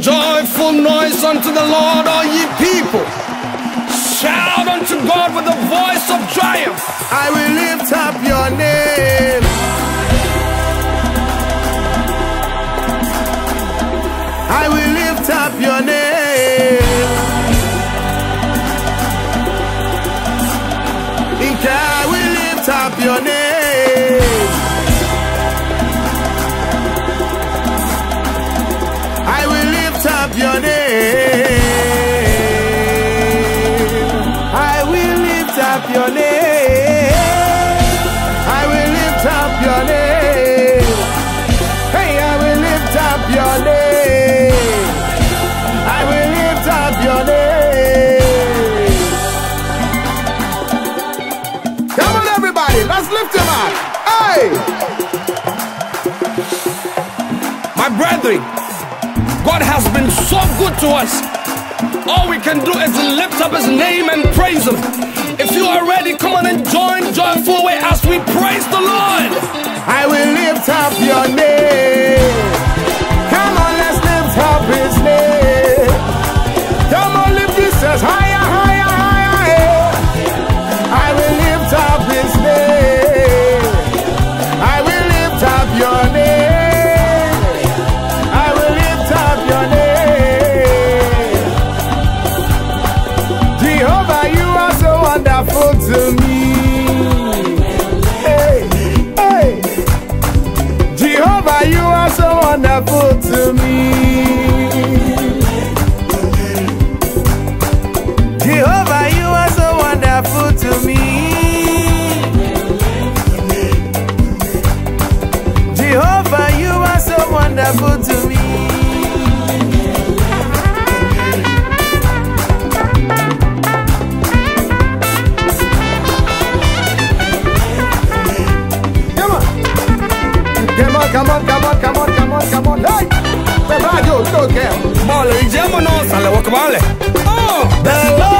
joyful noise unto the Lord, all ye people. Shout unto God with a voice of triumph. I will lift up your name. I will lift up your name. I will lift up your name. My brethren, God has been so good to us. All we can do is lift up His name and praise Him. If you are ready, come on and join joyful way as we praise the Lord. I will lift up your name. to me. Hey, hey. Jehovah, you are so wonderful to me. on, come on, come on, come on, come on, come on, hey! Bẹ́ẹ̀ bá a jẹ́ òótọ́ kẹ́ ọ́. Bọ́ọ̀lù ìjẹ́mu náà sàlẹ̀ wọ́kọ̀ bá ń lẹ̀. Bẹ́ẹ̀ lọ.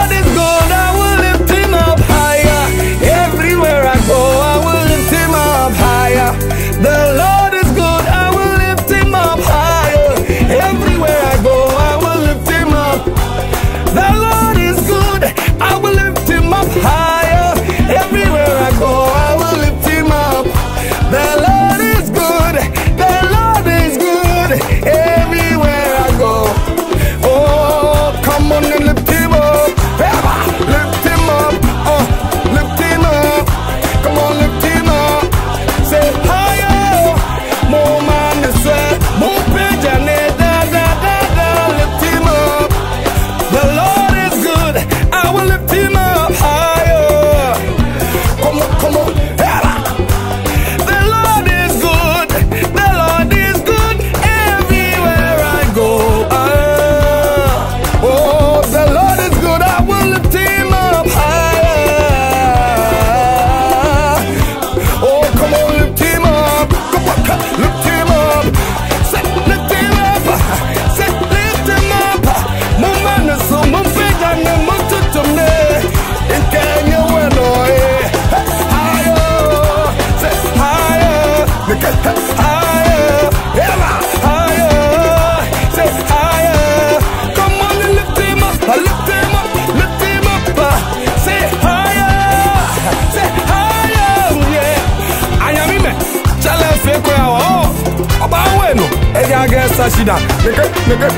Ego ya wọ, ọba ahụ enu, eji aga esa shida, neke, neke.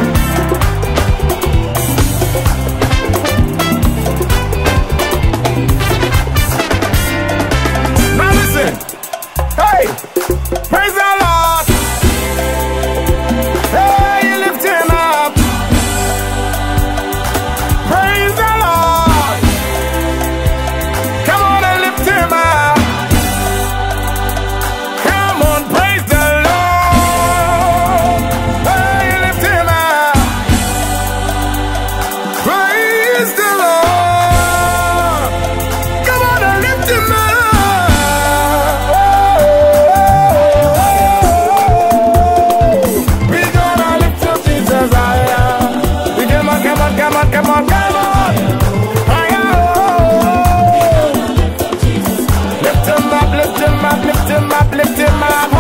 lift him up, lift him up, lift him up.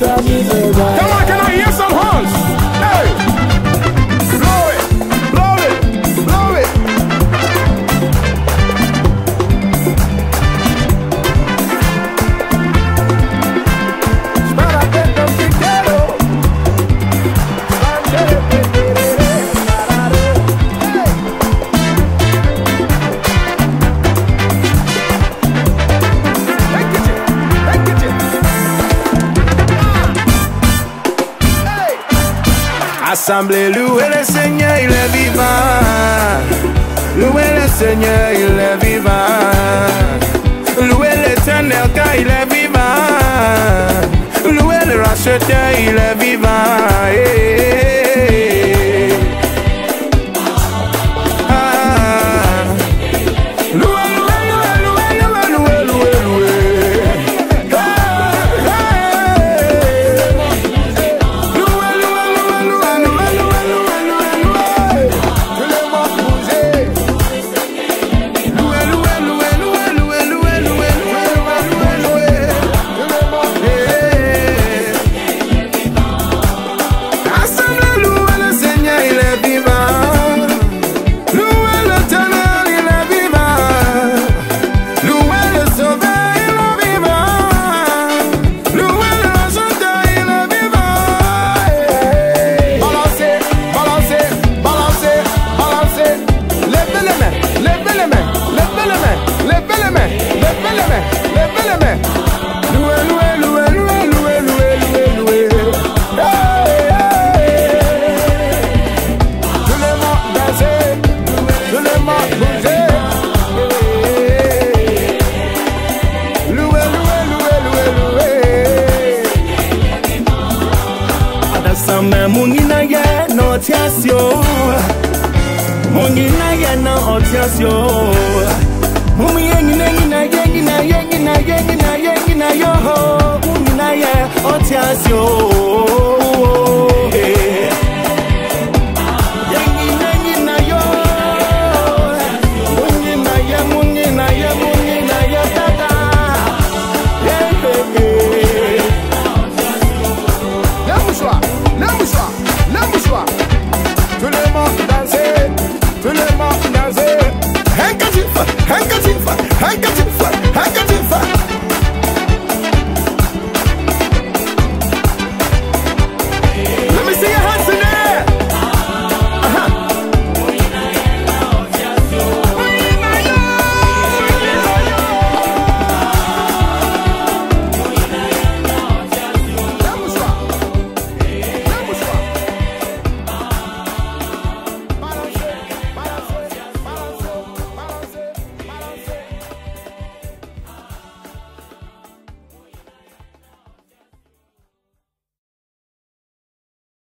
pra Assemblée, louez le Seigneur, il est vivant. Louez le Seigneur, il est vivant. Louez l'éternel car il est vivant. Louez le racheteur, il est vivant. Hey, hey, hey. mungi na ye na audience yo mumu yengi nengi na yengi na yengi na yengi na yengi na yo mungi na ye audience yo hey. Like you.